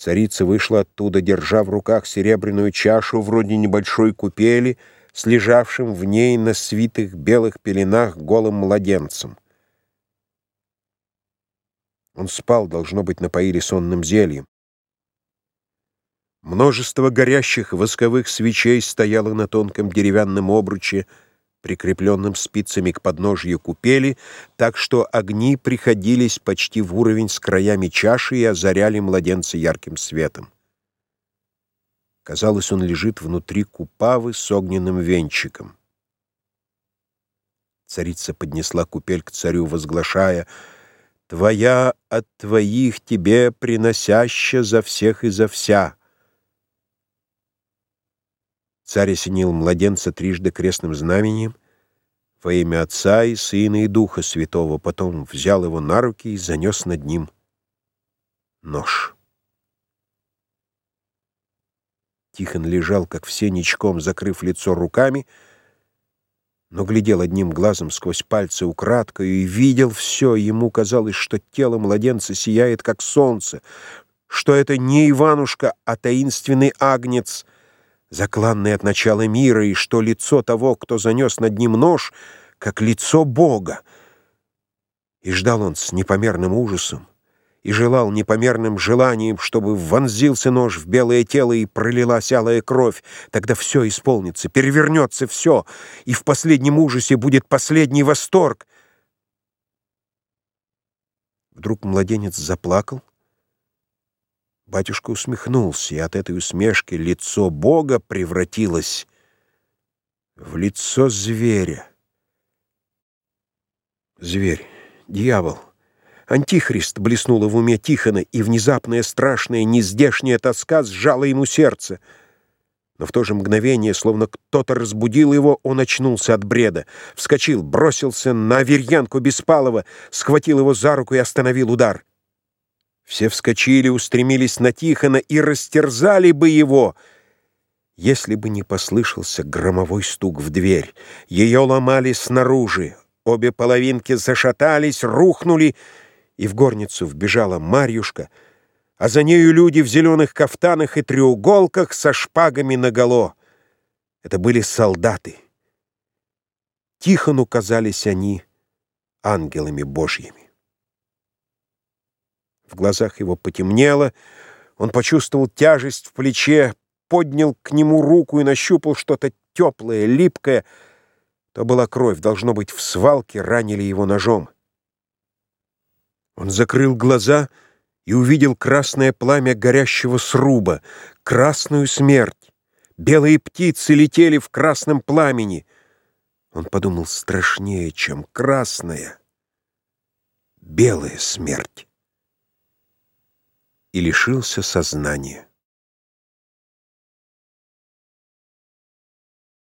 Царица вышла оттуда, держа в руках серебряную чашу вроде небольшой купели с лежавшим в ней на свитых белых пеленах голым младенцем. Он спал, должно быть, напоили сонным зельем. Множество горящих восковых свечей стояло на тонком деревянном обруче, прикрепленным спицами к подножью купели, так что огни приходились почти в уровень с краями чаши и озаряли младенца ярким светом. Казалось, он лежит внутри купавы с огненным венчиком. Царица поднесла купель к царю, возглашая «Твоя от твоих тебе приносяща за всех и за вся». Царь осенил младенца трижды крестным знамением во имя Отца и Сына и Духа Святого, потом взял его на руки и занес над ним нож. Тихон лежал, как все, ничком, закрыв лицо руками, но глядел одним глазом сквозь пальцы украдкою и видел все. Ему казалось, что тело младенца сияет, как солнце, что это не Иванушка, а таинственный агнец — закланный от начала мира, и что лицо того, кто занес над ним нож, как лицо Бога. И ждал он с непомерным ужасом, и желал непомерным желанием, чтобы вонзился нож в белое тело и пролилась алая кровь. Тогда все исполнится, перевернется все, и в последнем ужасе будет последний восторг. Вдруг младенец заплакал, Батюшка усмехнулся, и от этой усмешки лицо Бога превратилось в лицо зверя. Зверь, дьявол, антихрист блеснуло в уме Тихона, и внезапная страшная нездешняя тоска сжала ему сердце. Но в то же мгновение, словно кто-то разбудил его, он очнулся от бреда. Вскочил, бросился на Аверьянку Беспалова, схватил его за руку и остановил удар. Все вскочили, устремились на Тихона и растерзали бы его, если бы не послышался громовой стук в дверь. Ее ломали снаружи, обе половинки зашатались, рухнули, и в горницу вбежала Марьюшка, а за нею люди в зеленых кафтанах и треуголках со шпагами наголо. Это были солдаты. Тихону казались они ангелами божьими. В глазах его потемнело, он почувствовал тяжесть в плече, поднял к нему руку и нащупал что-то теплое, липкое. То была кровь, должно быть, в свалке ранили его ножом. Он закрыл глаза и увидел красное пламя горящего сруба, красную смерть. Белые птицы летели в красном пламени. Он подумал, страшнее, чем красная, белая смерть и лишился сознания.